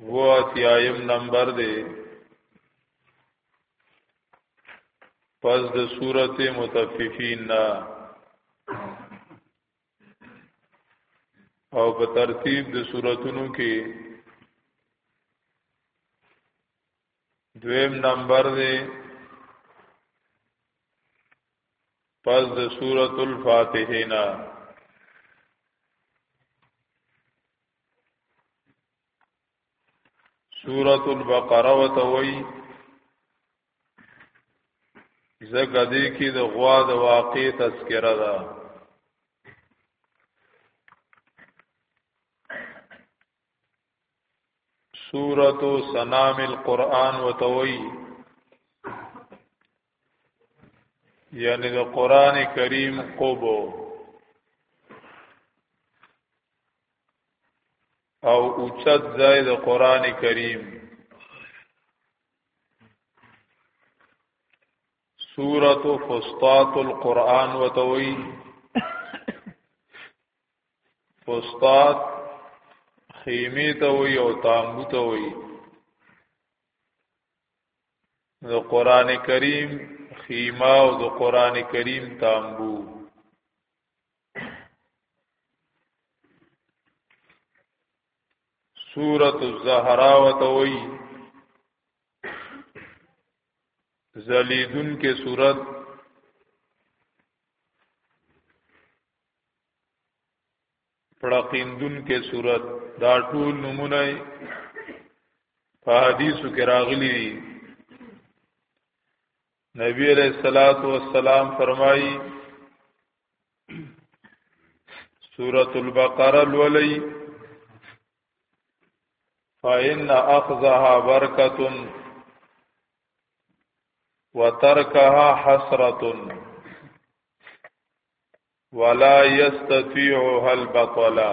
و اتیایم نمبر دی پس د صورت متففین نا او په ترتیب د صورتونو کې دویم نمبر دی پس د سورۃ الفاتحه نا سورة البقره وتوي زګه دې کې د غوا د واقع تذکره ده سورة سنام القرآن وتوي یعنی د قران کریم قبو او اوچت ځای د قران کریم سورۃ فسطاط القرآن وتوي فسطاط خیمه ته وي او تامبو ته وي د قران کریم خیمه او د قران کریم تامبو سورة الزهرا وتوي زلیدون کې صورت پړقیندون کې صورت دا ټول نمونه په حدیثو کې راغلي دي نبی علیہ الصلات والسلام فرمایي سورۃ البقرہ لولي فإن أخذها بركة وتركها حسرة ولا يستطيعها البطلا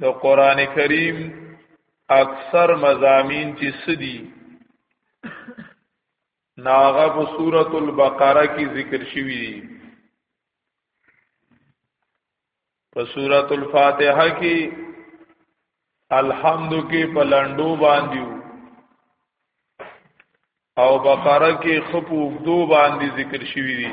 د قران کریم اکثر مزامین چې سدي ناغه په سورۃ البقره کې ذکر شوی دی په سورۃ الفاتحه کې الحمد کې په لندو باندې او بقره کې خپو دو باندې ذکر شوی دی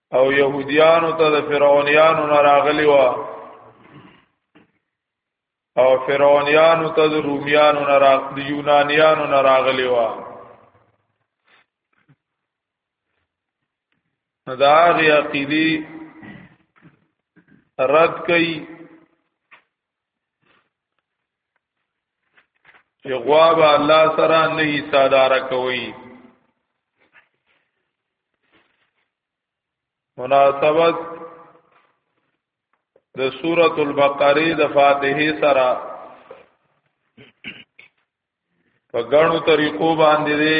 او يهوديانو ته د فرعونيانو نه راغلي و او فرعونيانو ته د روميانو نه راغ د يونانيانو نه راغلي و دا غي عقيدي رد کئ چې غوا به الله سره نه یې ساداره کوي مناسبت د سورۃ البقره د فاتحه سره په غنو طریقو باندې دی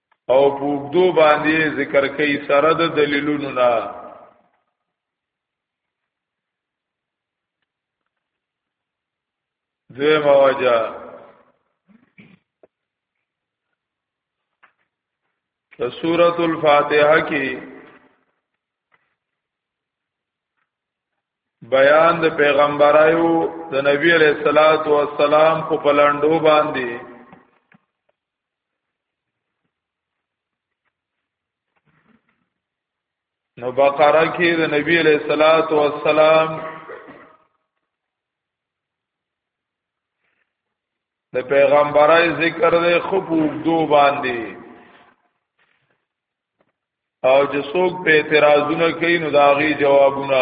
او پوګدو باندې ذکر کوي سره د دلیلونو نه دوی مواجه په سورۃ الفاتحه کې بیان د پیغمبرایو د نبی علیہ الصلات والسلام په پلانډو باندې نو بقره کې د نبی علیہ الصلات والسلام د پیغمبرای ذکر دی خو وګدو باندې او چې څوک په اعتراضونه کوي نو دا غي جوابونه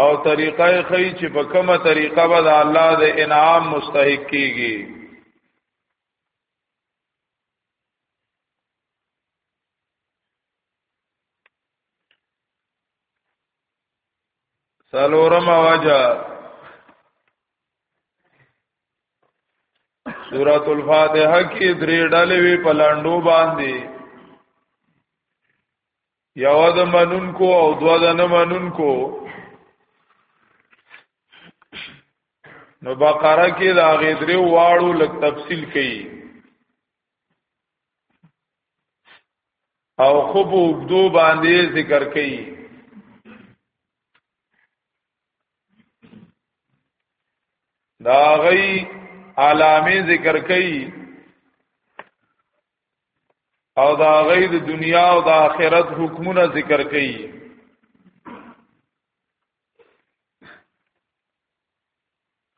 او طریقه خی چې په کومه طریقه به د الله د انعام مستحق کیږي سلورم وجه سورۃ الفاتحه کې درې ډلې په لاندو باندې یو د منونکو او دوا د نه منونکو نو بقره کې دا غې درې واړو لک تفصیل کړي او خو په وګدو باندې ذکر کړي دا غي علامه ذکر کړي او دا غي د دنیا او د آخرت حکمونه ذکر کړي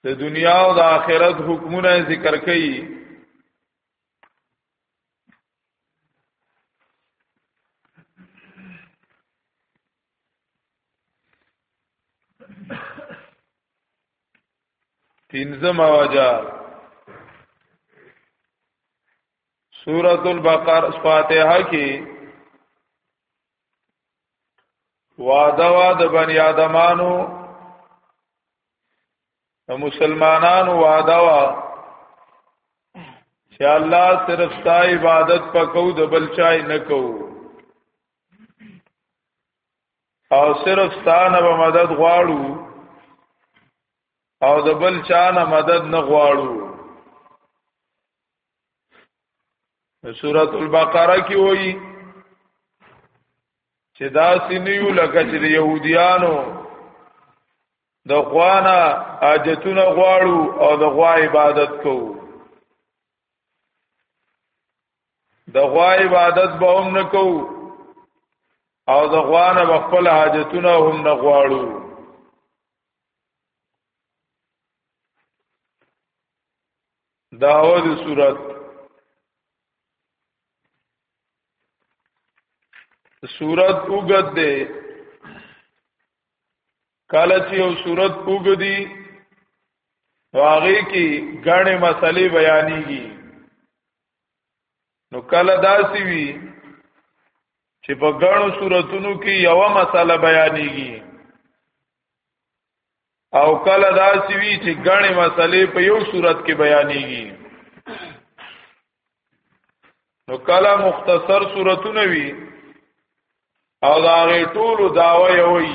د دنیا او د آخرت حکمونه ذکر کړي پنځم وجه سورۃ البقرہ فاتحه کې وعده وعده بنی آدمانو مسلمانانو وعده وا چې الله صرف ستا عبادت پکو د بل چای نه کوو او صرف ستانه به مدد غواړو او د بل چانه مدد نه غواړو سورۃ البقره کې وایي چې دا سینیو لکه چې يهوديانو د غوانا اجتونه غواړو او د غوا عبادت کوو د غوا عبادت به هم نکو او د غوا نه خپل حاجتونه هم نه غواړو داود صورت صورت اوګد دی کله چې یو صورت اوګدی واغې کې غاڼې مسلې بیانېږي نو کله داسي وي چې په غاڼو صورتونو کې یو مسله بیانېږي او کله داسي وي چې غاڼې مسلې په یو صورت کې بیانېږي نو کله مختصر صورتونه وي او دا غي ټول داوا یوي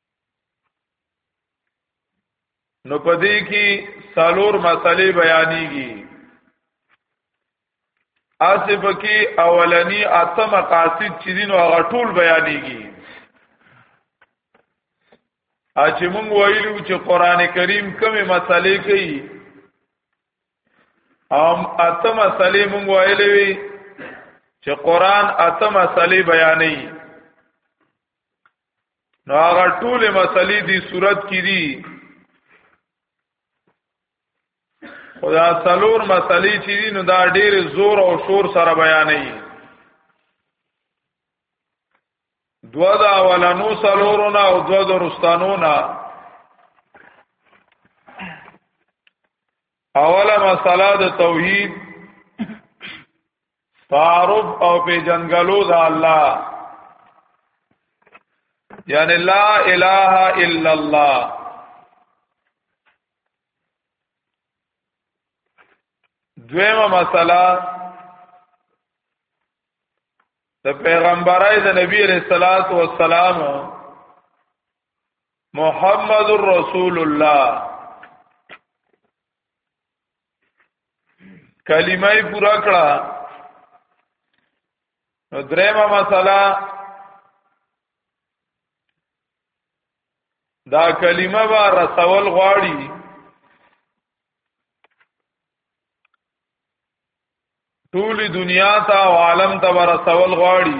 نو پدې کې سالور مسلې بیانېږي اسه پکې اولنی اته مقاصد چې دین او غټول بیانېږي اچ موږ ویلو چې قران کریم کومه مسلې کوي ام اته مسلې موږ ویلې وی چې قران اته مسلې بیانې نو هغه ټول مسلې دی صورت کې دي خدا څلور مسلې چې دي نو دا ډېر زور او شور سره بیانې دوا دا ولنو څلورونه او دوا د رستانونه اوله مسله د توحید تعارف او په جنگلو د الله یعنی لا اله الا الله دویمه مسله د پیغمبرای د نبی علیہ الصلات والسلام محمد رسول الله کلمه پورا کړه نو درېمه مسله دا کلمه با رسول غواړي ټول دنیا ته او عالم ته رسول غواړي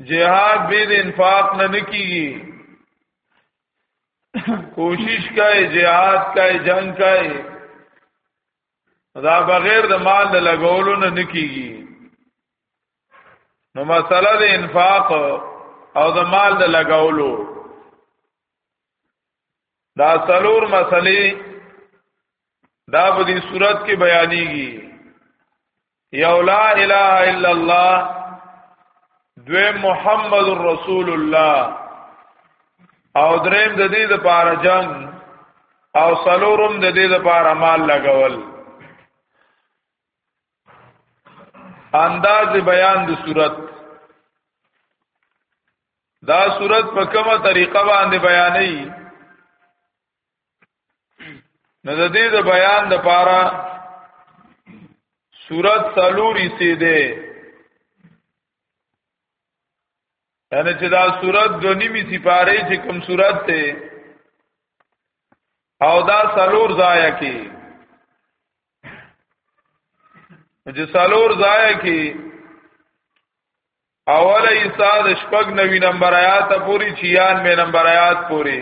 جهاد به د انفاق نه نکیږي کوشش کای جهاد کای جنگ کای دا بغیر د مال د لګولو نه نکیږي نو مسله د انفاق او د مال د لګولو دا سلور مسلې دا په دې صورت کې بیانېږي یو لا اله الا الله دوی محمد رسول الله او دریم د دې د پاره جنگ او سلورم د دې د پاره مال لګول انداز بیان د صورت دا صورت په کومه طریقه باندې بیانې نو د دې د بیان د پاره صورت سلوري سي ده یعنی چې دا صورت د نیمه سي پاره چې کوم صورت ته او دا سلور ځای کې چې سلور ځای کې اوله ایسا د شپږ نوی نمبر آیات پوری 96 نمبر آیات پوری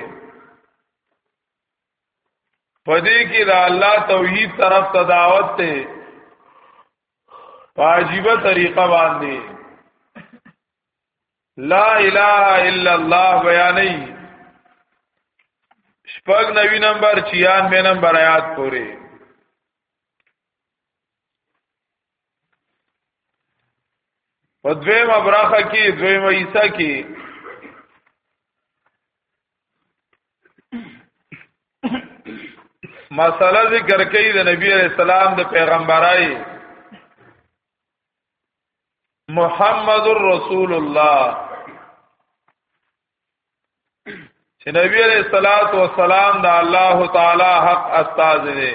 پدې کې د الله توحید طرف ته دعوت ته واجبہ طریقه باندې لا اله الا الله بیانې شپږ نوی نمبر 96 نمبر آیات پوری په دویمه برخه کې دویمه حصہ کې مسله ذکر کوي د نبی علیہ السلام د پیغمبرای محمد رسول الله چې نبی علیہ الصلات والسلام د الله تعالی حق استاد دی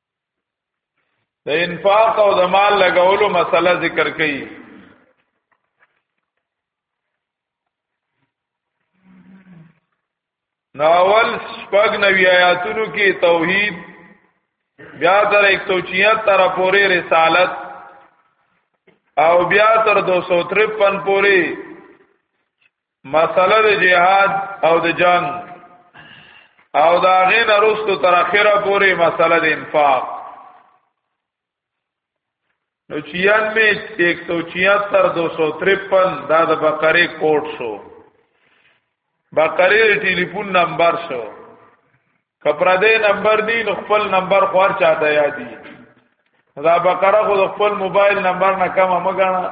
د انفاق او د مال لګولو مسله ذکر کړي ناول شپږ نوی آیاتونو کې توحید بیا تر 176 تر پورې رسالت او بیا تر 253 پورې مسله د جهاد او د جنگ او دا غین رستو تر اخره پورې مسله د انفاق نو 96 176 253 دا د بقره کوټ شو بقره ټلیفون نمبر شو کپرا دې نمبر دی نو خپل نمبر خور چاته یادی دا بقره خو خپل موبایل نمبر نه کم مګنه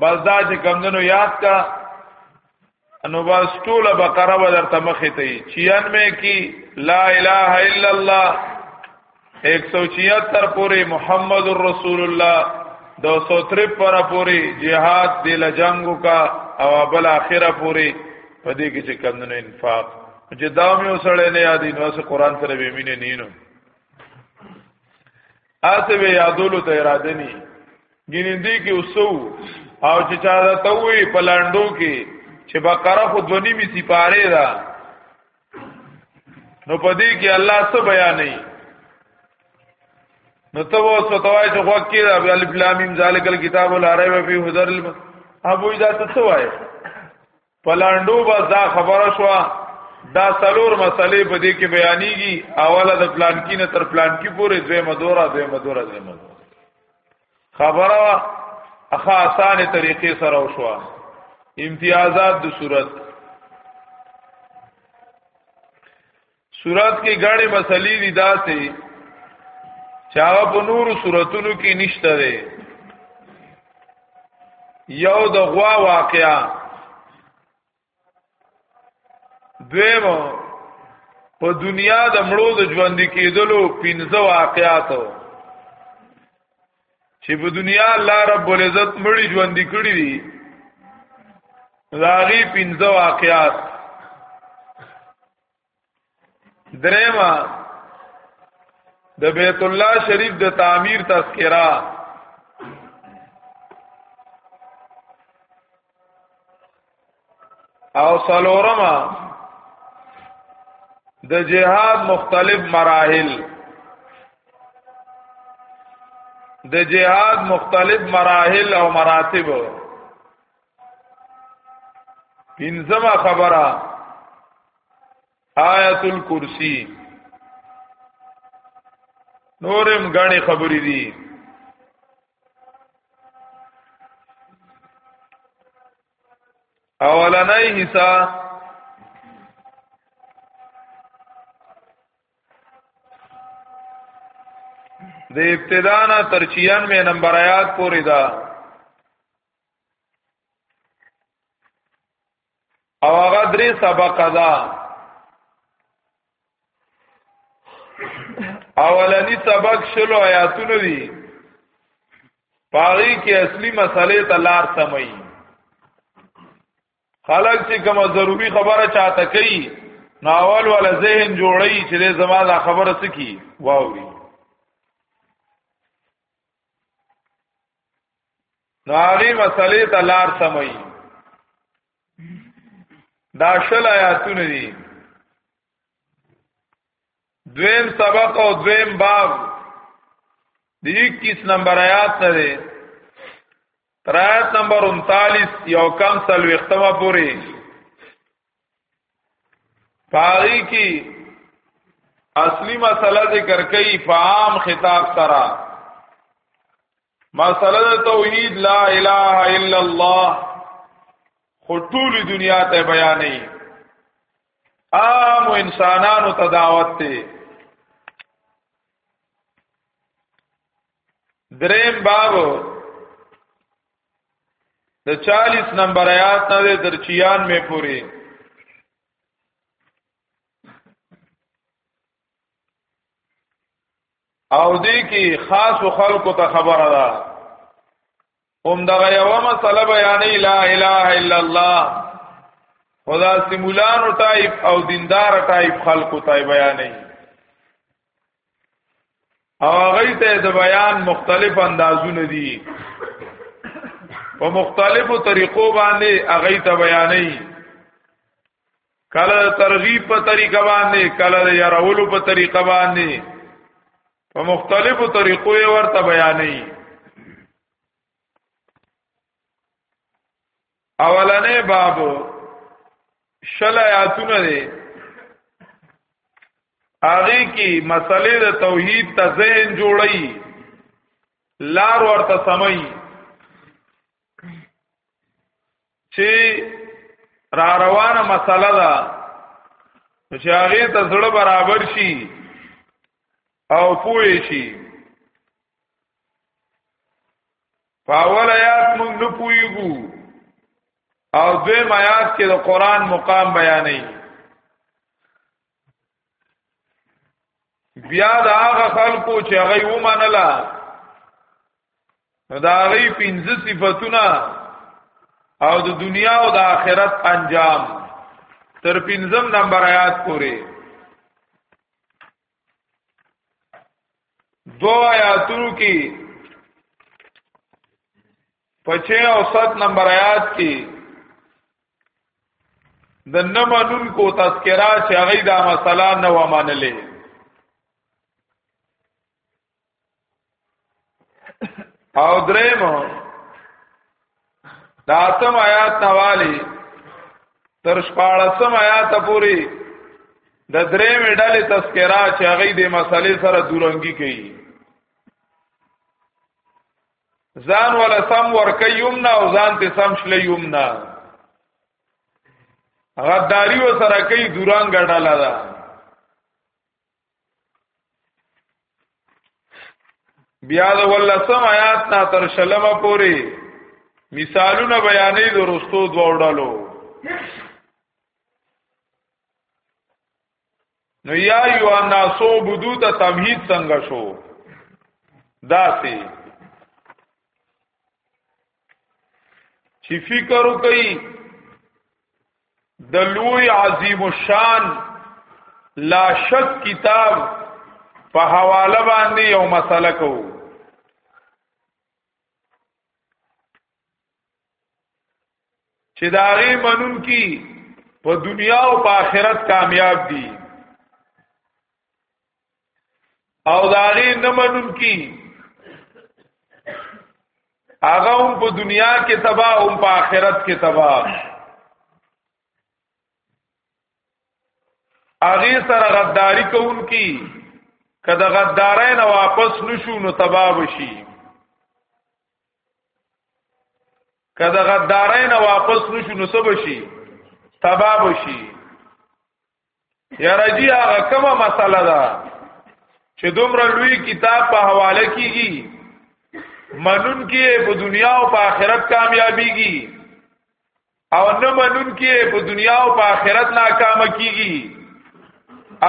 بس دا چې کمندونو یاد کا انو بس ټول بقره به درته مخې ته یي 96 کی لا اله الا الله 176 پوری محمد رسول الله 253 پر پوری jihad دی لجنګو کا او بل اخره پوری پدې کې چې کمندونو انفاق چې دا مې وسړې نه یادې نو سه قران سره به مینه نینو آسه به یادولو ته اراده نه ګینې دې کې اوسو او چې چا دا ته وې په لاندو کې چې بقره خو دونی می سپاره ده نو په دې کې الله څه بیانې نو ته وو ستوای چې خو کې دا الف لام میم ذالک الكتاب لا ریب فی هدر الم ابو دا ته څه وای پلاندو با دا خبره شو دا سلور مسلې په دې کې بیانېږي اوله د پلان کې نه تر پلان کې پورې دوه مدورا دوه مدورا دوه مدورا خبره اخا آسان طریقې سره وشو امتیازات د صورت صورت کې ګڼې مسلې دي داسې چې هغه په نورو صورتونو کې نشته ده یو د غوا واقعا دویم په دنیا د مړو د ژوند کېدلو پنځه واقعات چې په دنیا الله رب العزت مړي ژوند کړی دي لاغي پنځه واقعات درېما د بیت الله شریف د تعمیر تذکرہ او سلورما د جهاد مختلف مراحل د جهاد مختلف مراحل او مراتب پنځمه خبره آیت الکرسی نورم غاڼې خبرې دي اولنۍ حصہ د ابتدانا تر 96 نمبر آیات پورې ده او هغه درې سبق ده اولنی سبق شلو آیاتونه دي پاغي کې اصلي مسلې ته لار سمي خلک چې کومه ضروری خبره چاته کوي ناول ولا ذهن جوړي چې زما دا خبره سکی واوري نو هغه مسلې ته لار سموي دا شل آیاتونه دي دویم سبق او دویم باب د 21 نمبر آیات نه دی تر آیات نمبر 39 یو کم سل وختمه پوری پاری کی اصلی مسله ذکر کئی فعام خطاب سره مسله د توحید لا اله الا الله خو ټول دنیا ته بیانې عام انسانانو ته دعوت دی دریم باب د 40 نمبر آیات نه تر 96 پورې او دې کې خاص خلکو ته خبره ده هم دغه یو مسله بیانې لا اله الا الله خدا سیمولانو ټایپ او دیندار ټایپ خلکو ته بیانې او هغه ته د بیان مختلف اندازونه دي په مختلفو طریقو باندې هغه ته بیانې کله د ترغیب په طریقه باندې کله د يرولو په طریقه باندې په مختلفو طریقو یې ورته بیانې اولنې باب شل آیاتونه دي هغه کې مسلې د توحید ته ذهن جوړي لار ورته سمي چې را روانه مسله ده چې هغه ته زړه برابر شي او پوه شي پاول آیات موږ نه پویګو او دوی آیات کې د قران مقام بیانې بیا دا هغه خلکو چې هغه ومنله نو دا غي پنځه صفاتونه او د دنیا او د آخرت انجام تر پنځم نمبر آیات پورې دو آیاتونو کې پچه او ست نمبر آیات کې د نمنون کو تذکرہ چې هغه دا مسله نه و منلې او دریم دا اتم آیات نوالی تر شپاړسم آیات پوری د درې مډالې تذکرہ چې هغه د مسلې سره دورنګي کوي ځان ولا سم ورکه یمنا او ځان ته سم شل یمنا غداری و سره کوي دوران ګډاله ده بیا د ولسم آیات نا تر شلمه پوری مثالونه بیانې د رستو دوړلو نو یا یو ناسو بدو ته تمهید څنګه شو داسې چې فکر وکړي د لوی عظیم الشان لا شک کتاب په حواله باندې یو مسله کوو چې دا غي منون کی په دنیا او په آخرت کامیاب دي او دا غي نه منون کی هغه هم په دنیا کې تباہ او په آخرت کې تباہ اغه سره غداری کوون کی کدا غدارای نه واپس نشو نو تباہ وشي که د غدارین واپس نشو نو سب شي تباب شي یا رجی هغه کومه مسله ده چې دومره لوی کتاب په حواله کیږي منون کې په دنیا او په آخرت کامیابیږي او نه منون کې په دنیا او په آخرت ناکام کیږي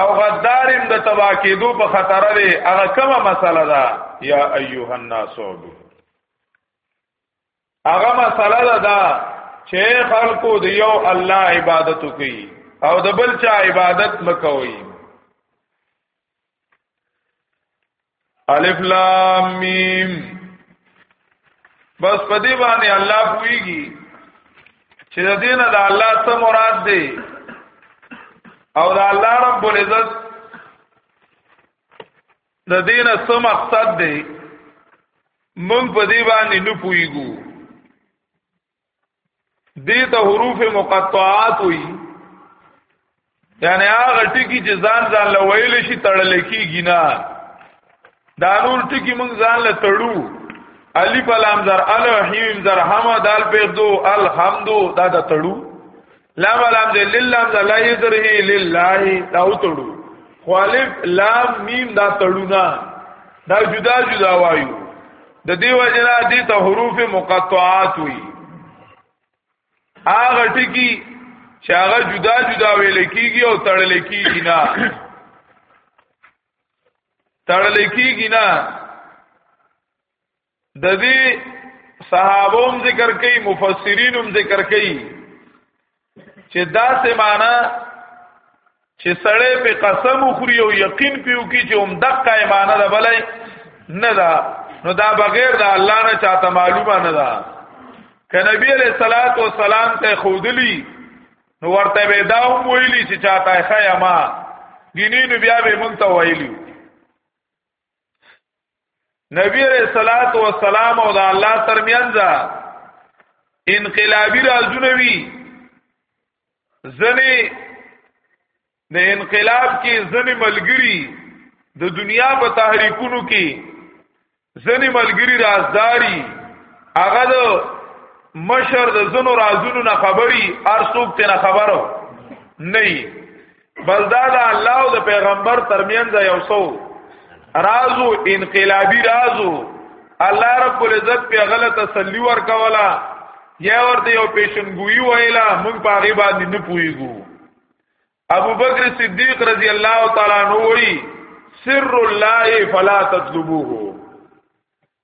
او غدارم د تبا کېدو په خطر دی هغه کومه مسله ده یا ایها الناس هغه مسله ده دا چې خلکو د یو الله عبادت کوي او د بل چا عبادت مکوي الف لام میم بس په دې باندې الله پويږي چې د دینه د الله څخه مراد دی او د الله رب العزت د دینه څه مقصد دی مونږ په دې باندې نه پويګو دې ته حروف مقطعات وي یعنی هغه ټکی چې ځان ځان له ویل شي تړل کیږي نه دا نور ټکی موږ ځان له تړو الف لام زر الرحیم زر حمد البغدو الحمدو دا د تړو لام لام دې لله دا لا یذره لله دا وتړو خالف لام میم دا تړونا دا جدا جدا وایو د دې وجنا دي ته حروف مقطعات وي هغه ټکی چې هغه جدا جدا ویل کیږي او تړل کیږي نه تړل کیږي نه د دې صحابوم ذکر کوي مفسرینوم ذکر کوي چې دا څه معنی چې سړی په قسم خوري او یقین پیو کی چې هم دقه ایمانه ده بلای نه ده نو دا بغیر د الله نه چاته معلومه نه ده ک نبی علیہ الصلات والسلام ته خودلی نو ورته به دا هم ویلی چې چاته خیا ما ګینې نو بیا به مونږ ته ویلی نبی علیہ الصلات والسلام او د الله ترمنځ انقلابی رازونه وی ځنی د انقلاب کې ځنی ملګری د دنیا په تحریکونو کې ځنی ملګری رازداری هغه د مشر د زنو رازونو نه خبري ارسوک ته نه خبرو نه بس دا د الله او د پیغمبر ترمنځ یو څو رازو انقلابی رازو الله رب العزت په غلط تسلی ورکولا یا ورته یو پیشنګوئی ویلا مونږ په هغه باندې نه پویګو ابو بکر صدیق رضی الله تعالی عنہ وی سر الله فلا تطلبوه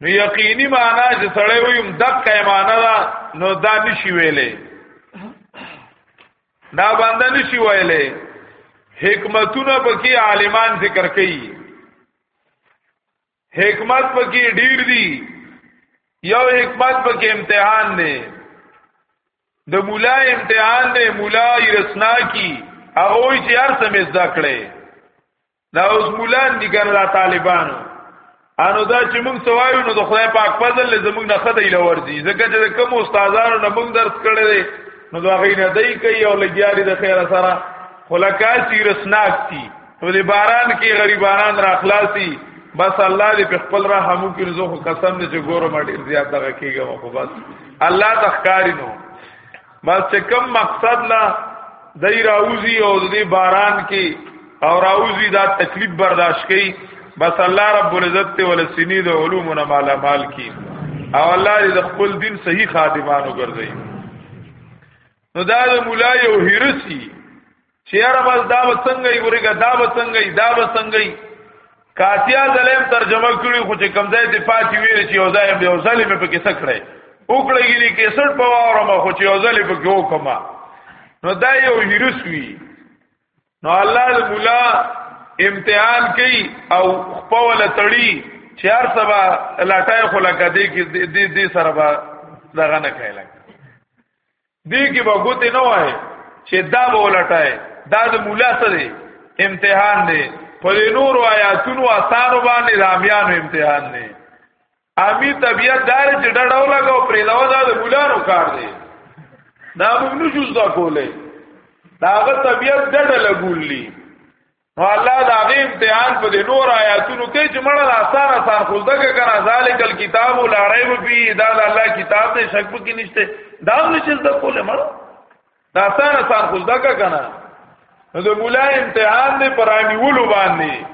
نو یقیني معنا چې سړی ویم دقه معنا دا نو دا نشي ویلې دا باندې نشي ویلې حکمتونه پکې عالمان ذکر کوي حکمت پکې ډیر دي یو حکمت پکې امتحان دی د مولا امتحان دی مولا یې رسنا کی هغه چې هر څه مې ذکرې دا اوس مولان دي ګر دا طالبانو انو دا چې موږ سوایو نو د خدای پاک فضل له زموږ نه خدای لور دي ځکه چې کوم استادانو نه موږ درس کړی دی نو دا غي نه دی کوي او لګیاري د خیر سره خلکاسي رسناک دي نو د باران کې غریبانان را خلاصي بس الله دې په خپل رحم وکړي زه خو قسم دې چې ګورم ډیر زیات دغه کېږم خو بس الله تخکاری نو بس چې کم مقصد لا دای راوزی او دې باران کې او راوزی دا تکلیف برداشت کړي بس الله رب العزت ته ول سینې د علوم نه مالا مال کی او الله دې خپل دین صحیح خادمانو ګرځي نو دا د مولا یو هرسی چې یاره بس دا به څنګه یې ګورېږه دا به څنګه یې دا به څنګه یې کاتیا دلیم ترجمه کړی خو چې کمزای دی پاتې ویل چې یو ځای به یو ځلې مې پکې سکړې وکړې یې کې سټ په واره ما خو چې یو ځلې پکې وکما نو دا یو ویروس وی نو الله دې مولا امتحان کوي او خپل تړي چې هر سبا لاټای خو لکه دې کې دې دې سره به دغه نه کوي دې کې به ګوتې نه وای چې دا به ولټای دا د مولا څه دی امتحان دی په دې نور آیاتونو آسانو باندې رامیانو امتحان دی امی طبیعت دار چې ډډاو لګاو پرې دا ودا د مولانو کار دی دا موږ نشو ځا کولای داغه طبیعت ډډه لګوللی نو الله دا غي امتحان په دې نور آیاتونو کې چې مړه آسان آسان خو دغه کنه ذالک الكتاب لا ریب فی دا د الله کتاب دې شک پکې نشته دا هم چې د کوله مړه دا آسان آسان خو دغه کنه نو د مولا امتحان دې پرانی ولو باندې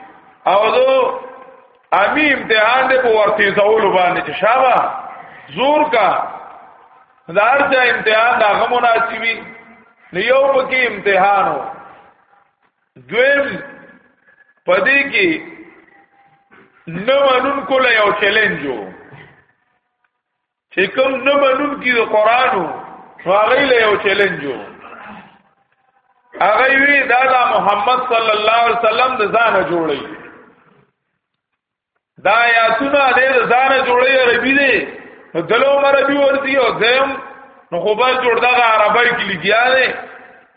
او دو امی امتحان دې په ورته زول باندې چې شابه زور کا دار چې امتحان دا غمونه اچوي نو یو پکې امتحانو دویم پدې کې نه منون کوله یو چیلنج وو چې کوم نه منون کې د قران وو هغه له یو چیلنج وو هغه وی دا د محمد صلی الله علیه وسلم د ځانه جوړی دا آیاتونه د ځان جوړي عربي دي دلو مربي ورتي او زم نو خو به جوړ دغه عربی کې لګیا دي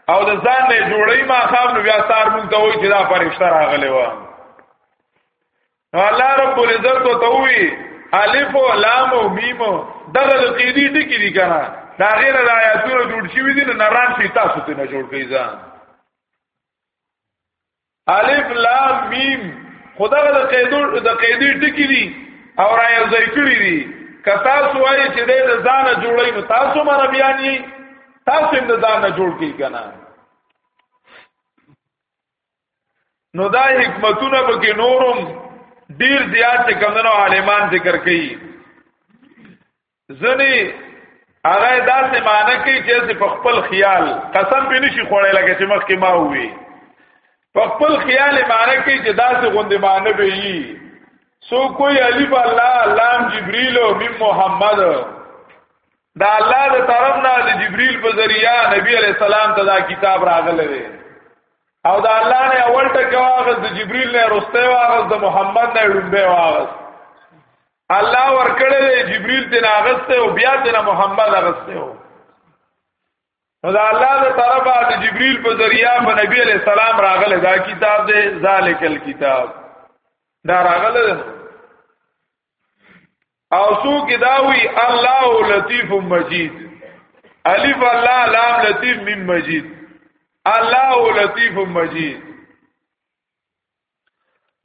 او د ځان نه جوړي ما خام نو بیا سار مونږ ته وایي چې دا فرشتہ راغلی و نو الله رب العزت ته وی الف او لام او میم دغه د قیدی ټکی دي کنه دا غیر د آیاتونو جوړ شوی دي نه ران شي تاسو ته نه جوړ کیږي الف لام میم خدغه د قیدو د قیدی ټکی دي او را یو ځای کړی دي که تاسو وایي چې د ځان جوړی نو تاسو مر بیان یې تاسو هم د ځان نه جوړ کی کنه نو دا حکمتونه پکې نورم ډیر زیات کمنو عالمان ذکر کړي ځنی هغه داسې معنی کوي چې په خپل خیال قسم به نشي خوړی لکه چې مخکې ما وی په خپل خیال معنی کوي چې داسې غوندې معنی به وي سو کوئی الف الله لام جبريل او مم محمد دا الله د طرف نه د جبريل په ذریعہ نبی علی السلام ته دا کتاب راغلی دی او دا الله نه اول ټکو هغه د جبريل نه رسته واغس د محمد نه ډومبه واغس الله ورکړل جبريل تن اغسته او بیا تن محمد اغسته او دا الله دې طرفه د جبريل په ذریعہ په نبی عليه السلام راغله دا کتاب دې ذالک الكتاب دا راغله او سو کې دا وی الله لطیف مجید الف الله لام لطیف میم مجید الله لطیف مجید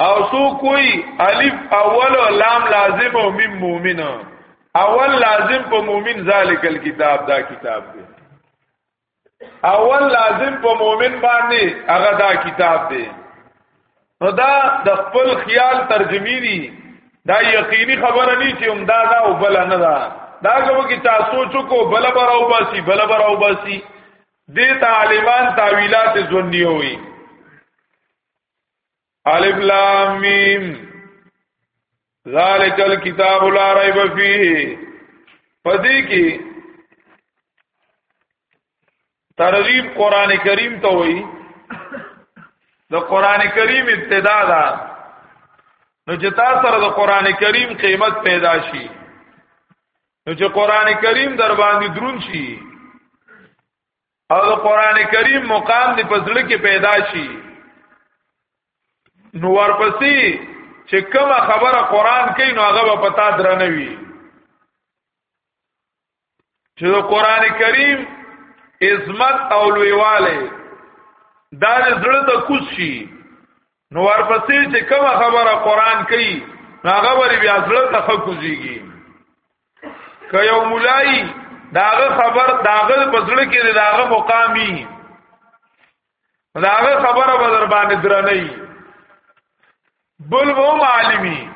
او سو کوئی الف اول او لام لازم او میم مومن اول لازم په مومن ذالک الكتاب دا کتاب دی اول لازم په مومن باندې هغه دا کتاب دی نو دا د خپل خیال ترجمه دي دا یقیني خبره نه چې همدا دا او بل نه دا دا کوم کې تاسو چکو بل بر او باسي بل بر او باسي دې طالبان تعویلات زونی وي الف لام میم ذالک الكتاب لا ریب فیه پدې کې ترغیب قران کریم ته وایي د قران کریم ابتدا ده نو چې تاسو سره د قران کریم قیمت پیدا شي نو چې قران کریم در باندې درون شي او د قران کریم مقام دی پسړه کې پیدا شي نو ورپسې چې کومه خبره قران کوي نو هغه په تا درنوي چې د قران کریم عظمت او لویواله دا زړه ته کوز شي نو ورپسې چې کومه خبره قران کوي هغه ور بیا زړه ته کوزيږي که یو مولای داغه خبر داغه پزړه کې داغه مقامی داغه خبره به در باندې درنۍ بل وو عالمي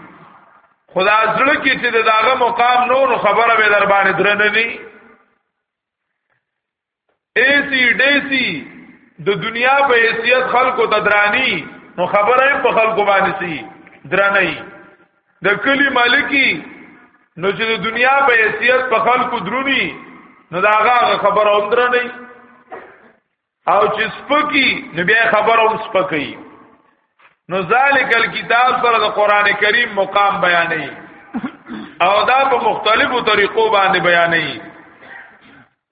خدا زړه کې چې داغه مقام نو نو خبره به در باندې درنني ایسی ډیسی د دنیا په حیثیت خلکو ته درانی نو خبره هم په خلکو باندې سي درنۍ د کلی مالکی نو چې د دنیا په حیثیت په خلکو درونی نو دا هغه خبره هم درنۍ او چې سپکی نو بیا خبره هم سپکی نو ذالک الكتاب سره د قران کریم مقام بیانې او دا په مختلفو طریقو باندې بیانې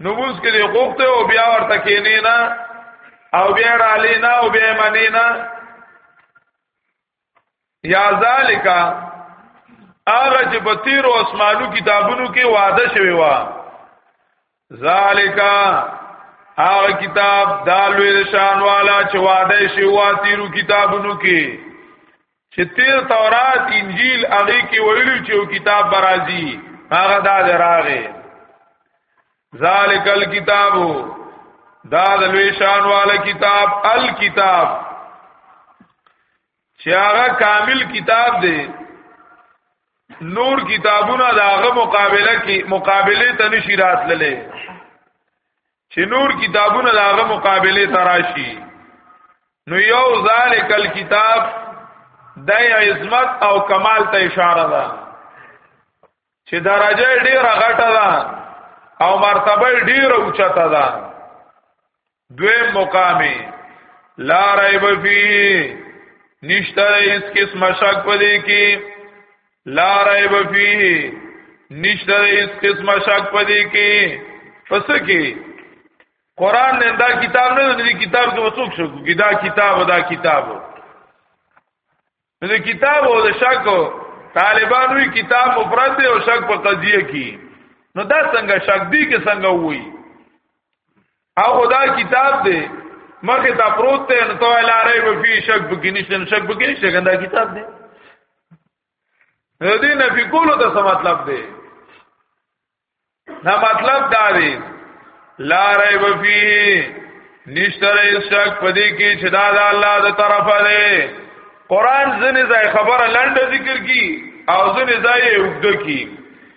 نو موږ کې دی غوښته او بیا ورته کینې نه او بیا را لینا او بیا منی نه یا ذالکا هغه چې په تیر او اسمانو کتابونو کې وعده شوی و ذالکا هغه کتاب دالوی شان والا چې وعده شوی و تیرو کتابونو کې چې تیر تورات انجیل هغه کې ویلو چې یو کتاب برازي هغه دا دراغه ذالک الکتاب دا د لوی شان والا کتاب الکتاب چې هغه کامل کتاب دی نور کتابونه دا هغه مقابله کې مقابله ته نشی راتللې چې نور کتابونه داغه مقابله تراشي نو یو ذالک الكتاب د عظمت او کمال ته اشاره ده چې درجه ډیره غټه ده او مرتبه ډیره اوچته ده دویم مقامی لا ریب فی نشتر اس قسم شک پدې کې لا ریب فيه نشته هیڅ قسمه شک پدې کې پس کې قران نه دا کتاب نه دی کتاب کې وڅوک شو دا کتاب دا کتاب نو کتاب او د شک طالبان وی کتاب مفرد دی او شک په قضیه کې نو دا څنګه شک دی کې څنګه وایي او خدا کتاب دی مخه تا پروت ته نو ته لارې په فی شک بګی نشته شک بګی نشته ګندا کتاب دی دې نه فی کولو ته څه مطلب دی دا مطلب دا دی لارې په فی نشته شک پدې کې چې دا د الله د طرفه دی قران ځنه ځای خبره لنډه ذکر کی او ځنه ځای وګد کی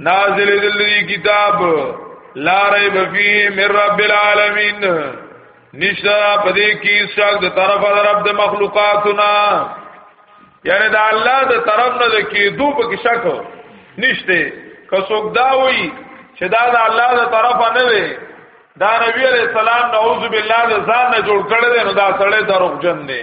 نازل دلی کتاب لا ریب فیه من رب العالمین نشتا پدې کې شک د طرف د رب د مخلوقاتنا یعنی دا الله د طرف نه د کېدو په کې شک نشته که څوک دا وایي چې دا د الله د طرفه نه دی دا نبی علیہ السلام نعوذ بالله د ځان نه جوړ کړی دی نو دا سړی دروغجن دی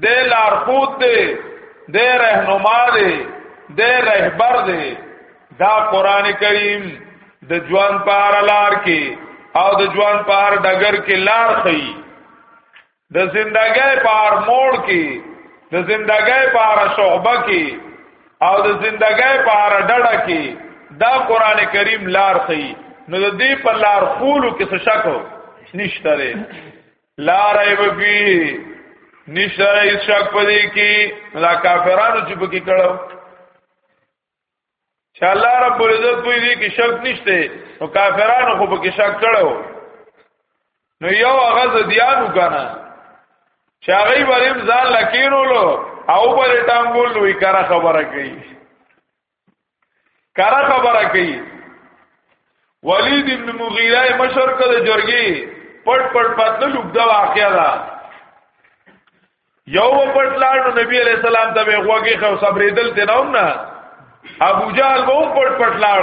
د لارښود دی د رهنما دی د رهبر دی دا قران کریم د ژوند په هر لار کې او د ژوند په هر ډګر کې لار خي د زندګۍ په هر موړ کې د زندګۍ په هر شعبه کې او د زندګۍ په هر ډډه کې دا قران کریم لار خي نو د دې په لار خولو کې څه شک نشته لري لا ريب فيه نشتر ایس شک پدې کې لا کافرانو چې پکې کړو چې الله رب العزت په دې کې شک نشته او کافرانو خو پکې شک کړو نو یو هغه زديانو کنه چې هغه وریم ځان لکینولو او پر ټانګول وی کرا خبره کوي کارا خبره کوي ولید ابن مغیره مشر کده جرګي پټ پټ پاتل وګدا واقعا دا یو پټ لاړ نبی علیہ السلام ته وګوګي خو صبرېدل ته نو نه ابو جهل وو پټ پټ لاړ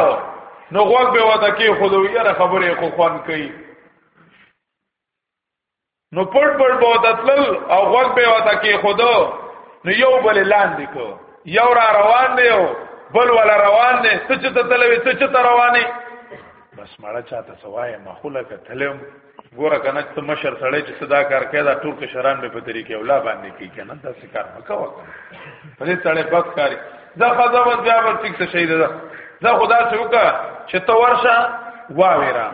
نو وګ به وته کې خو دوی را خبرې خو خوان کوي نو پړ پړ به تتل او غوږ به وتا کې خود نو یو بل لاندې کو یو را روان دی او بل ولا روان دی څه چې تتلوي څه چې رواني بس مړه چاته سوای مخوله کتلم ګوره کنه ته مشر سړی چې صدا کار کوي دا ټول کشران به په طریقې اولا باندې کوي کنه دا څه کار وکاو په دې سړی بد کاری دا خدا و بیا ور ټیک څه شي دا دا خدا څه وکا چې تو ورشه واویرا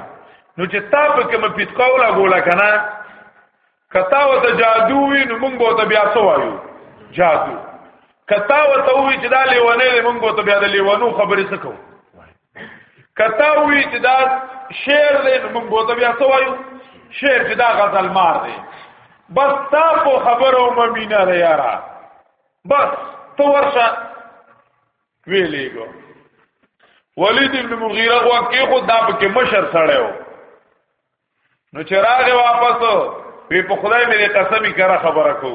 نو چې تا په کوم پیتکا ولا ګولا کنه کتا و ته جادو وی نو موږ به ته بیا سو وایو جادو کتا و ته وی چې دا لیونه دی موږ به ته بیا د لیونو خبرې سکو کتا وی چې دا شعر دی نو موږ به ته بیا سو وایو شعر چې دا غزل مار دی بس تا په خبرو ممینه دی یارا بس تو ورشه ویلېګو ولید ابن مغیره خو کې خو دا پکې مشر سره و نو چې راغې واپس وی په خدای مې قسمی کرا خبره کو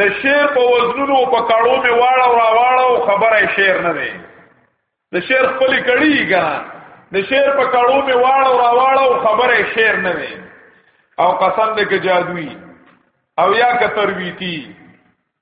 د شعر په وزنونو په کړو مې واړه را واړه خبره شعر نه دی د شعر خپل کړي ګان د شعر په کړو مې واړه را واړه خبره شعر نه دی او قسم دې کې جادویی او یا کترویتی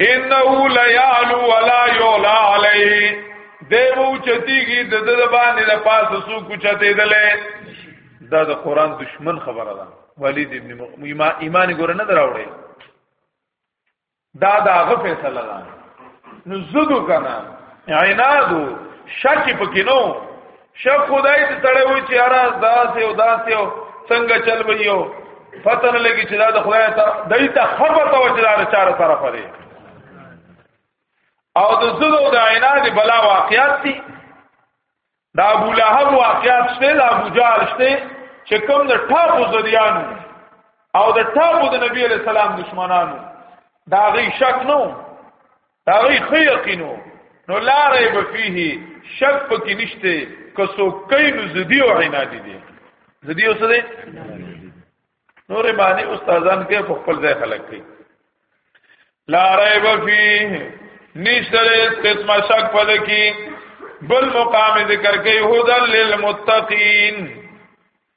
انه لا يعلو ولا يعلى عليه دیو چتیږي د د باندې د پاسه سو کوچته دلې دا د قران دشمن خبره ده ولید ابن مغیما ایمان ګور نه دراوړي دا دا غ فیصله ده نو زدو کنه عنادو شک پکې نو شک خدای ته تړې وي چې ارا داسې او داسې او څنګه چل به یو پته نه لګي چې دا د خدای ته دای ته خبر ته وځي دا چاره طرف دی او د زړه او د عناد بلا واقعات دي دا ابو لهب واقعات شته دا ابو جهل شته چې کوم د ټاپو زديانو او د ټاپو د نبی علی سلام دشمنانو دا غي شک نو دا غي خو یقینو نو لا ریب فيه شک پکې نشته کسو کین زدی او عنادی دي زدی اوس دي نور باندې استادان کې په خپل ځای خلک کوي لا ریب فيه نشته قسمه شک پدې کې بل مقام ذکر کوي هدل للمتقین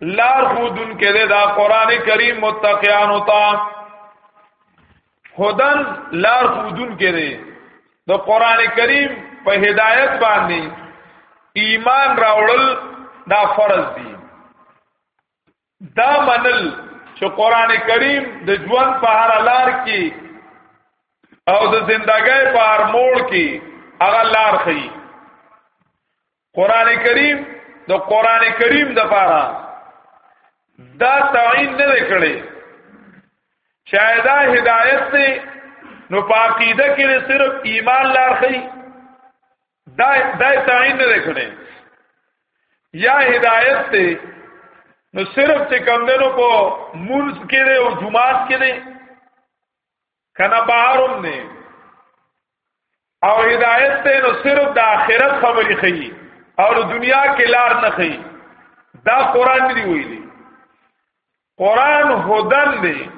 لار خودن کې ده دا قران کریم متقیان ہوتا هدن لار خودن کې ده د قران کریم په هدایت باندې ایمان راوړل دا فرض دي دا منل چې قران کریم د ژوند په هر لار کې او د زندګۍ په هر موړ کې هغه لار خي قران کریم د قران کریم د پاره دا تعین نه کړي شایدا هدایت ته نو پاقیده کې صرف ایمان لار خي دا دا تعین نه کړي یا هدایت ته نو صرف چې کم دنو په مونږ کې او جمعات کې کنه بهرم نه او هدایت ته نو صرف د آخرت خبرې خي او د دنیا کې لار نه خي دا قران دی ویلي قران هدن دی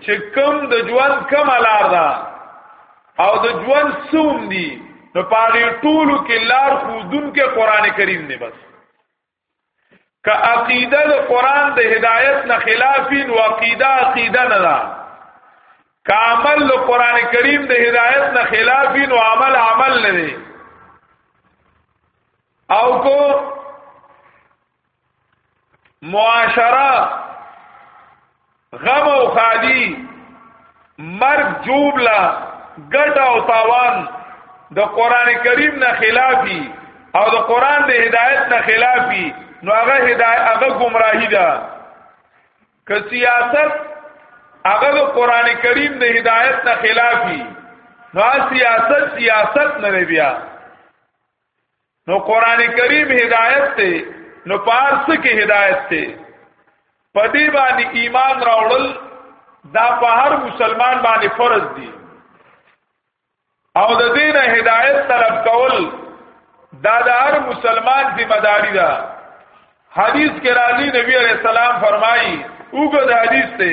چې کوم د ژوند کوم لار ده او د ژوند سوم دی نو پاره ټولو کې لار خودون کې قران کریم دی بس که عقیده د قران د هدایت نه خلافی نو عقیده عقیده نه ده که عمل د قران کریم د هدایت نه خلافی نو عمل عمل نه دی او کو معاشره غم او خالی مرگ جوبلا ګټ او تاوان د قران کریم نه خلافی او د قران د هدایت نه خلافی نو هغه هدایت هغه گمراهی ده که سیاست هغه د قران کریم د هدایت نه خلافی نو سیاست سیاست نه بیا نو قران کریم هدایت ته نو پارس کې هدایت ته پدی باندې ایمان راوړل دا په هر مسلمان باندې فرض دي او د دین هدایت طلب کول دا د هر مسلمان ذمہ داری ده حدیث کې راځي نبی علیہ السلام فرمایي اوګه د حدیث ته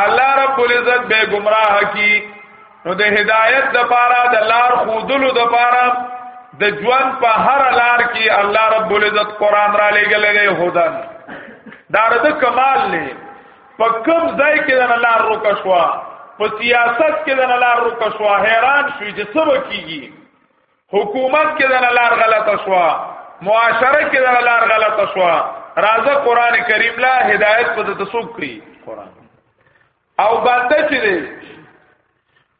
الله رب العزت به گمراه کی نو د هدایت د پاره د لار خودلو د پاره د ژوند په هر لار کې الله رب العزت قران را لېګل دی هدن دا د کمال نه په کوم ځای کې د الله روک شوا په سیاست کې د الله روک شوا حیران شوی چې څه وکیږي حکومت کې د لار غلطه شو معاشره کې د لار غلطه شو راځه قران کریم لا هدایت په تاسو کړی قران او باندې چې دی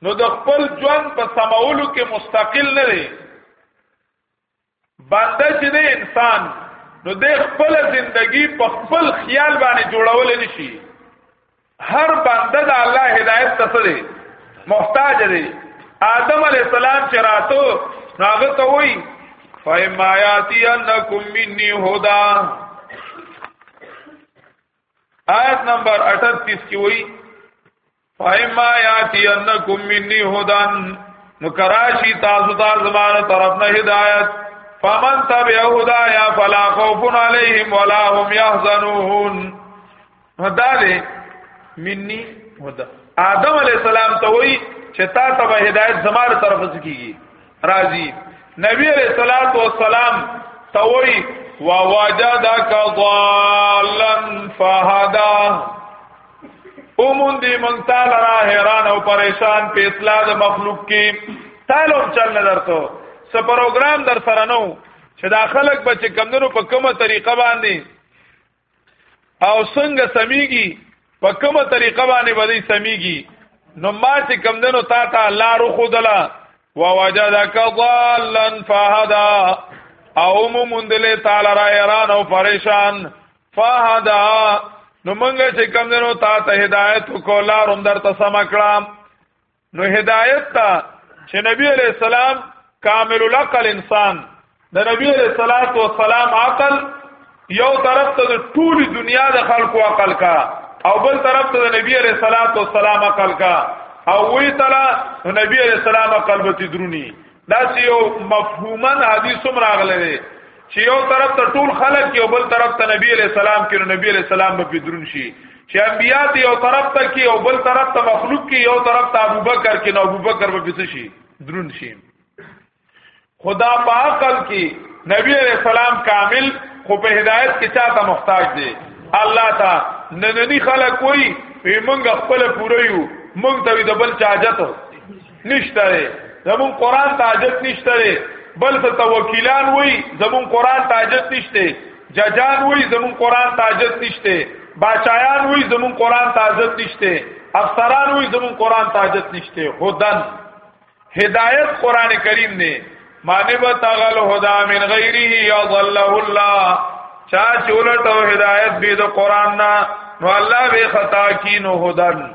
نو د خپل ژوند په سمولو کې مستقل نه دی باندې چې دی انسان نو د خپل ژوندۍ په خپل خیال باندې جوړول نشي هر بنده د الله هدایت ته دی محتاج دی آدم علی السلام چې راتو هغه ته وای فایما یاتی انکم منی هدا آیت نمبر 38 کې وای فایما یاتی انکم منی هدان نو کراشی تاسو ته زمانه طرف نه هدایت فمن تبع هدايا فلا خوف عليهم ولا هم يحزنون نو دا دی مني هدا آدم علی السلام ته وای چې تا ته به هدایت زماره طرف کیږي راضی نبی علیہ الصلات والسلام ته وای ووجدک ضالا فهدا اومون دی مونږ تعالی را حیران او پریشان په اطلاع د مخلوق کې تعالی چل نظر ته سه پروګرام در سره نو چې دا خلک به چې کمندونو په کومه طریقه باندې او څنګه سميږي په کومه طریقه باندې باندې سميږي نو ما چې کم دنو تا ته لار خو دلا ووجدک ضالا فهدا او مومندلې تعالی را ایران او پریشان فهدا نو مونږ چې کم دنو تا ته هدایت کو لار هم درته سم کړم نو هدایت ته چې نبی علیہ السلام کامل العقل انسان د نبی علیہ الصلوۃ والسلام عقل یو طرف ته د ټول دنیا د خلکو عقل کا او بل طرف ته د نبی علیہ الصلوۃ والسلام عقل کا او وی تعالی نبی علیہ السلام عقل به درونی دا چې یو مفهوما حدیث هم راغلی دی چې یو طرف ته ټول خلک یو بل طرف ته نبی علیہ السلام کې نبی علیہ السلام به درون شي چې انبیا دی یو طرف ته کې او بل طرف ته مخلوق کې یو طرف ته ابوبکر کې نو ابوبکر به پس شي درون شي خدا په عقل کې نبی علیہ السلام کامل خو په هدایت کې چاته محتاج دی الله تا نننی خلک وای وی مونږ خپل پوره یو مونږ ته د بل چاجت نشته دی زمون قران ته حاجت نشته دی بل څه توکیلان وای زمون قران ته حاجت نشته ججان وای زمون قران ته حاجت نشته باچایان وای زمون قران ته حاجت نشته افسران وای زمون قران ته حاجت نشته هدن هدایت قران کریم نه معنی به تغل هدا من غیره یضله الله چا چولټو هدایت به د قران نه نو الله به خطا کینو هدن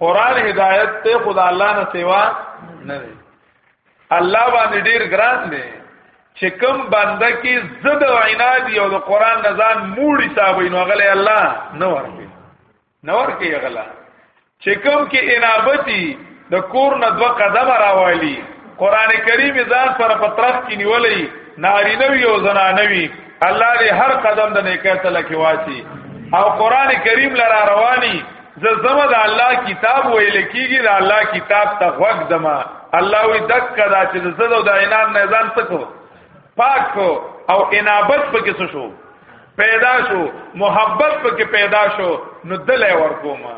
قران هدایت ته خدا الله نه سیوا نه دی الله باندې ډیر ګران دی چې کوم بنده کې زده او عناد یو د قران نزان موړي صاحب نو غلې الله نه ورکي نه ورکي غلا چې کوم کې انابتي د کور نه دوه قدم راوالي قران کریم ځان سره پترخ کې نیولې نارینه وی او زنانه وی الله دې هر قدم د نیکه تل کې واسي او قران کریم لرا رواني زما د الله کتاب ویل کیږي د الله کتاب ته وګ دما الله وی دک کدا چې زړه د عینان نه ځان تکو پاک کو او انابت پکې څه شو پیدا شو محبت پکې پیدا شو نو دل ورکوما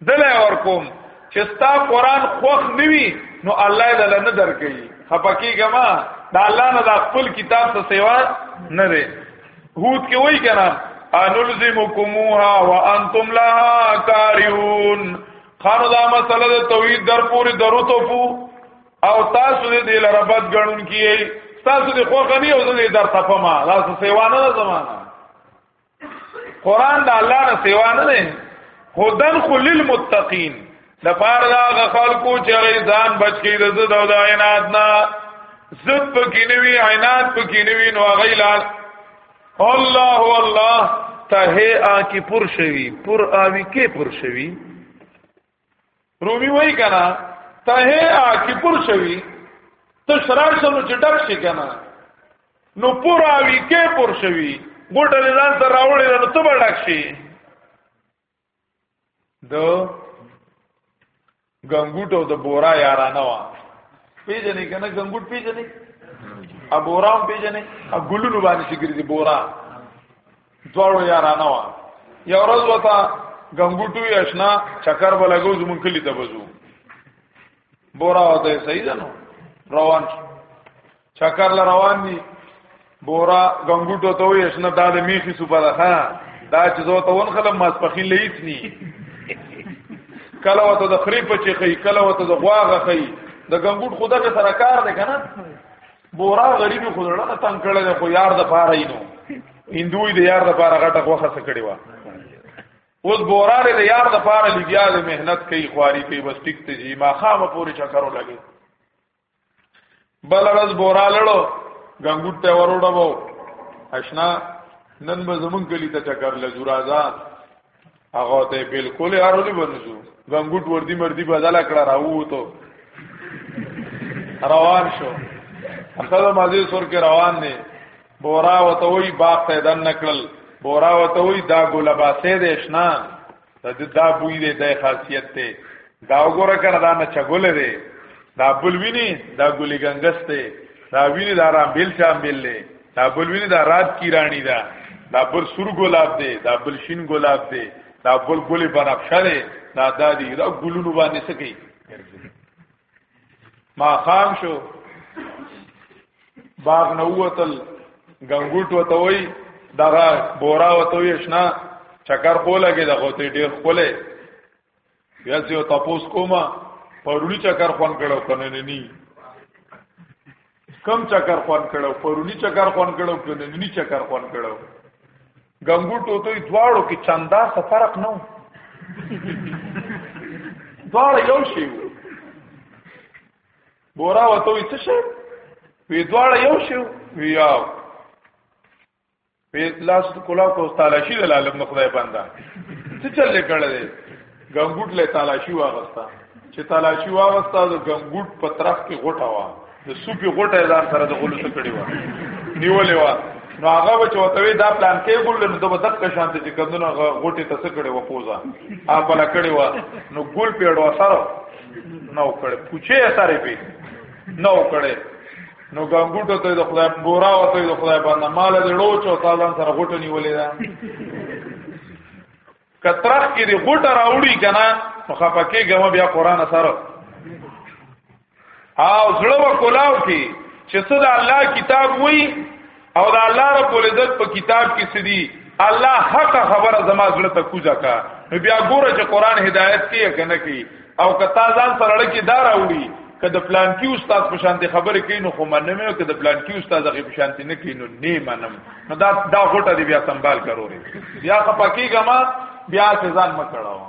دله ورکوم چې ستا قران خوخ نیوي نو الله دې له نه درکې خپکی ګما دا الله نه دا خپل کتاب څه سیوا نه دی هوت کې وای کنه انلزمکموها وانتم لها کارهون خانو دا مسله د توحید در پوری درو ته پو او تاسو دې دل ربط غنون کیي تاسو دې خوخه نه او زه دې در تپما تاسو سیوا نه زمانہ قران د الله نه سیوا نه دی هدن خو للمتقین د پاره دا خلکو چې غي ځان بچ کی د زړه او د عینات نه زد پکې نوی عینات پکې نوی نو غي لال الله الله ته آ کی پر شوی پر آوی کې پر شوی رومي وای کنه ته ا کی پر شوی ته شرای شنو چې ډک شي کنه نو پر اوی کې پر شوی ګټه ځان ته راوړې نو ته ډک شي دو ګنګوټو د بورا یارانه وا پیژنې کنه ګنګوټ پیژنې ا بورا هم پیژنې ا ګلونو باندې شګری دی بورا دواړو یارانه وا یو ورځ وتا غنګوټو یشنا چکر بلګو زمون کلی ته بزو بورا وته صحیح ده نو روان چکر ل روان دي بورا غنګوټو ته یشنا دا د میخي صوبه ده ها دا چې زو ته ون خلم ماس پخین لیت ني کله وته د خری په چخې کله وته د غواغه خې د غنګوټ خدا به سره کار دی کنه بورا غریب خو نه تنگ کړل خو یار د پاره یې نو هندوی د یار د پاره غټه خوخه سکړی و اوس بورا د یار د پاره لګیا د مهنت کوي خواري کوي بس ټیک ته جی ما خامه پوری چکرو لګي بل ورځ بورا لړو غنګوټ ته وروډه وو اشنا نن به زمون کلی ته چکر لګو راځه هغه ته بالکل ارولې بنځو غنګوټ وردی مردی بدل کړه راووتو روان شو اخر مازی سور کې روان دی بورا وته وی باغ ته دن نکړل بورا وته وی دا ګولا باسه دې شنا دا دا بوی دې د خاصیت ته دا وګوره کړه دا نه چګول دی دا بل ویني دا ګلی ګنګس دی دا ویني دا رام بیل چا بیل دی دا بل ویني دا رات کی رانی دا دا بل سور ګلاب دی دا بل شین ګلاب دی دا بل ګلی بنفشه دی دا دادی دا ګلونو باندې سکی ما خام شو باغ نووتل غنګوټ وتوي دغه بورا وتوي شنا چکر خو لګي دغه ته ډیر خوله بیا زه تاسو کوم پرونی چکر خوان کړو کنه نه ني کم چکر خوان کړو پرونی چکر خوان کړو کنه نه ني چکر خوان کړو غنګو ټوتو دواړو کې چندا څه فرق نه دواړه یو شی وو بورا وته څه شي وی دواړه یو شی وی یاو په لاس کولا کو تالاشي د عالم نه خدای بندا څه چل کړه دې غنګوټ له تالاشي واغستا چې تالاشي واغستا د غنګوټ په طرف کې غټه وا د سوپي غټه ځان سره د غلو څخه کړی و نیولې وا نو هغه به چوتوي دا پلان کې ګل نو د دقه شانته چې کمونه غوټي ته سکړې و پوزا ا بل کړي و نو ګل پیړو سره نو کړي پوچې سره به نو کړي نو ګنګوټه ته د خدای بورا او ته د خدای باندې مال دې ړوچ او تازان سره غټه نیولې ده کترخ کې دې غټه راوړي کنه مخافکه ګم بیا قران سره او زړه وکولاو کې چې صدا الله کتاب وای او دا الله رب العزت په کتاب کې سدي الله حق خبره زما زړه ته کوزا کا نو بیا ګوره چې قران هدایت کوي کنه کوي او کتا ځان سره لړکی دار اوړي که د پلان کې استاد په شان دي خبرې کوي نو خو منم او که د پلان کې استاد هغه په شان نه کوي نو نه منم نو دا دا غټه دی بیا سنبال کرو بیا خپکی ګما بیا سزا مکړاو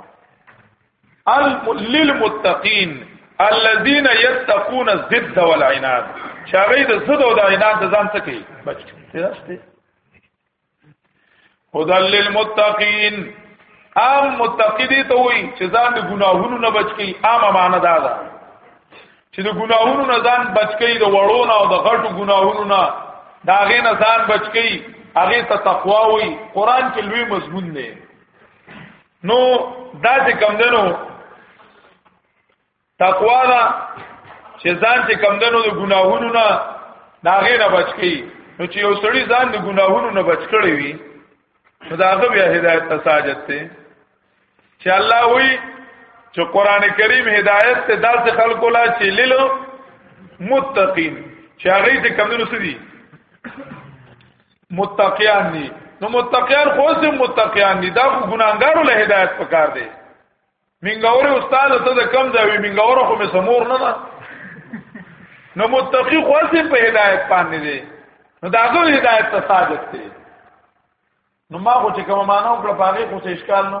للمتقین الذين يتقون الزد والعناد چاغې د زد او د عناد د ځان څخه کوي بچ کړي هدل للمتقین عام متقی دي ته وي چې ځان د ګناهونو نه بچ کی عامه معنی دا ده چې د ګناهونو نه ځان بچ کی د وړو نه او د غټو ګناهونو نه دا غې نه ځان بچ کی هغه ته تقوا وي قران کې لوی مضمون دی نو دا چې کم دنو تقوا دا چې ځان چې کم دنو د ګناهونو نه ناغې نه بچ کی نو چې یو سړی ځان د ګناهونو نه بچ کړی وي نو دا هغه بیا هدایت ته ساجت دی چې الله وی چې قران کریم هدایت ته داسې خلکو لا چې لیل متقین چې هغه ته کمونو سدي متقیان دي نو متقیان خو سه متقیان دي دا خو ګناګارو له هدایت پکار دي منګور استاد ته د کم ځای منګور خو مې سمور نه ده نو متقی خو سه په هدایت باندې دي نو دا غو هدایت ته ساجت دي نو ما خو چې کوم مانو پر پاره خو څه اشکال نه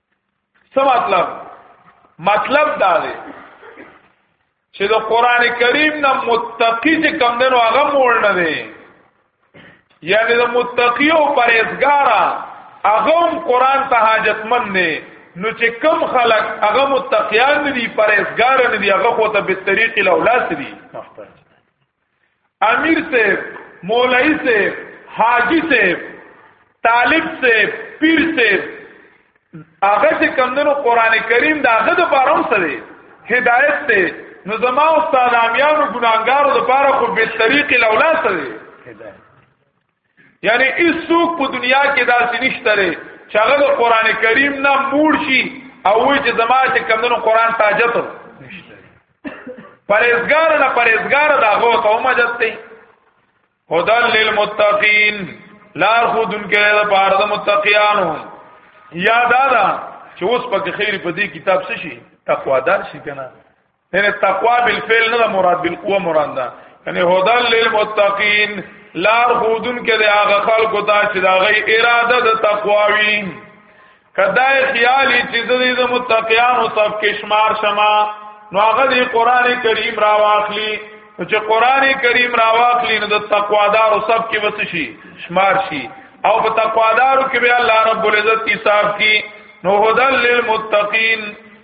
څه مطلب مطلب دا دی چې د قران کریم نه متقی چې کم دنو هغه مول نه دی یعنی د متقی او پرهیزګارا هغه هم قران ته حاجتمن دی نو چې کم خلق هغه متقیان دي پرهیزګار نه دي هغه خو ته به طریق الاولاس دي امیر صاحب مولای صاحب حاجی صاحب طالب صاحب پیر صاحب هغه چې کمندونو قران کریم دا هغه د بارم سره هدایت ته نو زما استاد امیانو ګناګارو د پاره خو به طریق الاولا سره یعنی هیڅوک په دنیا کې داسې نشته لري چې هغه د قران کریم نه موړ شي او وایي چې زما چې کمندونو قران تاجت نشته پرهیزګار نه پرهیزګار دا غو ته مجد دی هدل للمتقین لار خودن کې د پاره د متقیانو یاد دا چې اوس په خیر په دې کتاب څه شي تقوا دار شي کنه یعنی تقوا بالفعل نه مراد بالقوه مراد ده یعنی هدل للمتقین لار خودن کې د هغه خلکو ته چې دا غي اراده د تقوا وي کدای خیالي چې د دې متقیانو صف کې شمار شما نو هغه د قران کریم را واخلي چې قران کریم را واخلي نو د تقوادارو صف کې وس شي شمار شي او په تقوادارو کې به الله رب العزت حساب کی نو هدل للمتقین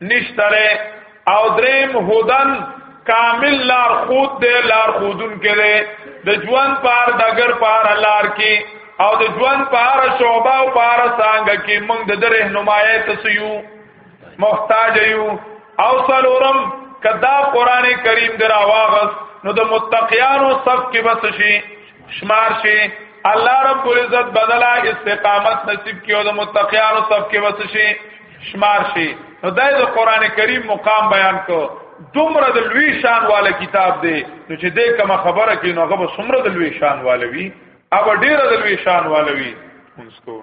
نشتره او دریم هدن کامل لار خود دے لار خودن کې دے د ژوند پار دګر پار لار کې او د ژوند پار شوبا او پار څنګه کې موږ د درې نمایې تسیو محتاج یو او سلورم کدا قران کریم درا واغس نو د متقیانو صف کې بس شي شمار شي الله رب العزت بدلا استقامت نصیب کیو د متقیانو صف کې بس شي شمار شي نو دا د قران کریم مقام بیان کو دومره د لوی شان والا کتاب دی نو چې دې کوم خبره کې نو هغه سمره د لوی شان والا وی او ډیره د لوی شان والا وی مونږ کوو